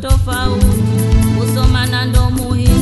tofauti, kusoma na ndo muhimu.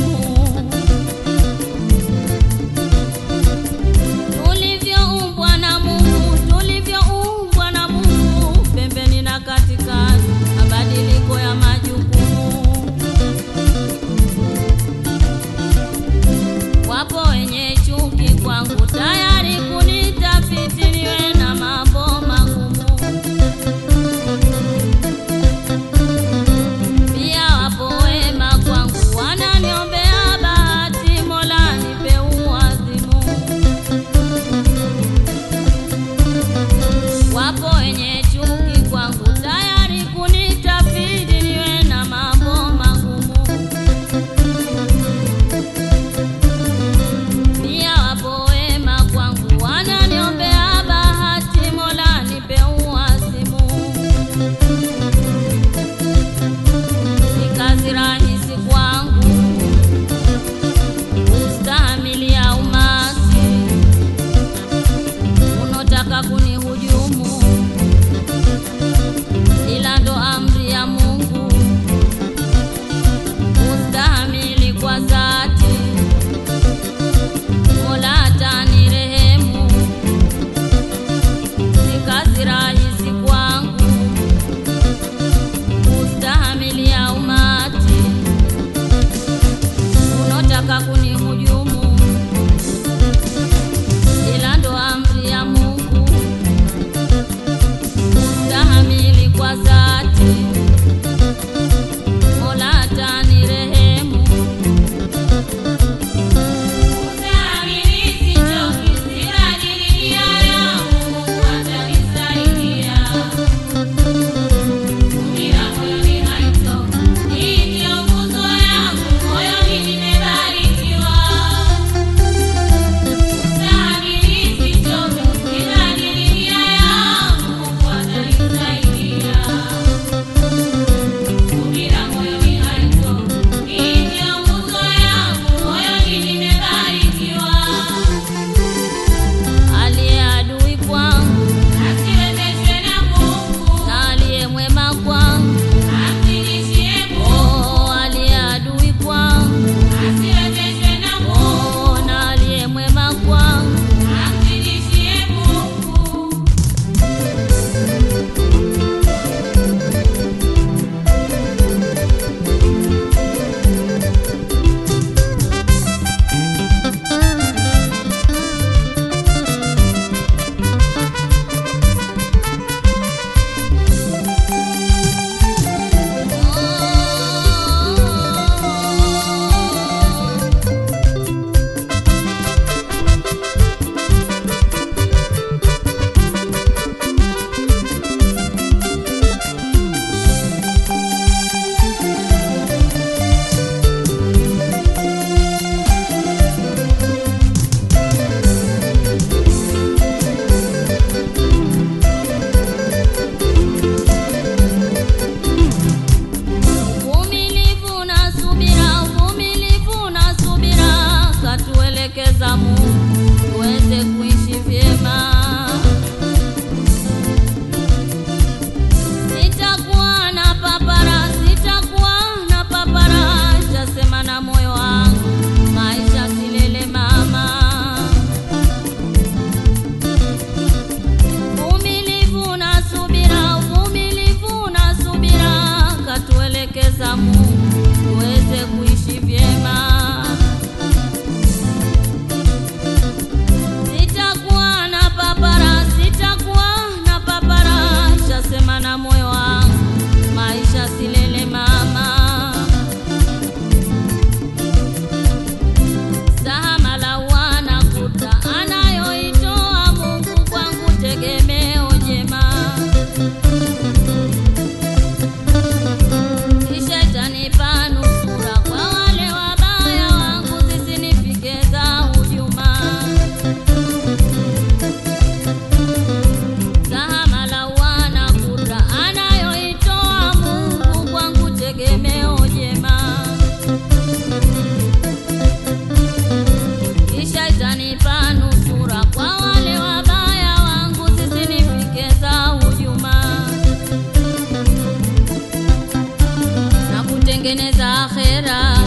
Akhera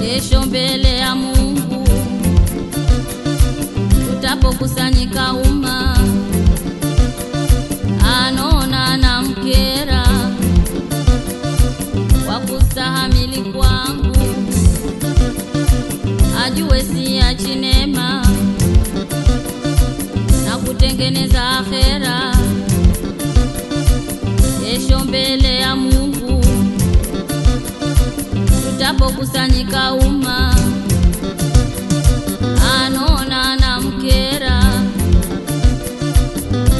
kesho mbele ya Mungu tutapokusanyika umma. Anona na mkera kwa kustahamili kwangu. Ajue si ya chinema na kutengeneza akhera kesho mbele ya Mungu tutapokusanyika umma anona na mkera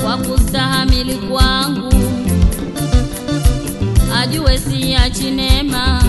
kwa kustahamili kwangu. Ajue si ya chinema